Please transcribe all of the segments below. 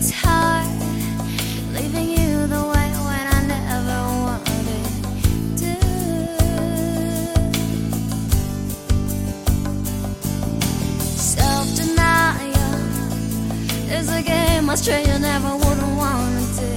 it's hard leaving you the way when I never wanted to. Self denial is a game I straight never wouldn't want to.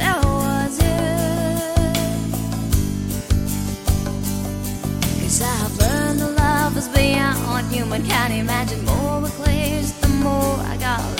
There was you. Cause I've learned that love is beyond what human Can't imagine. More it clears, the more I got.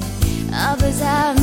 Others have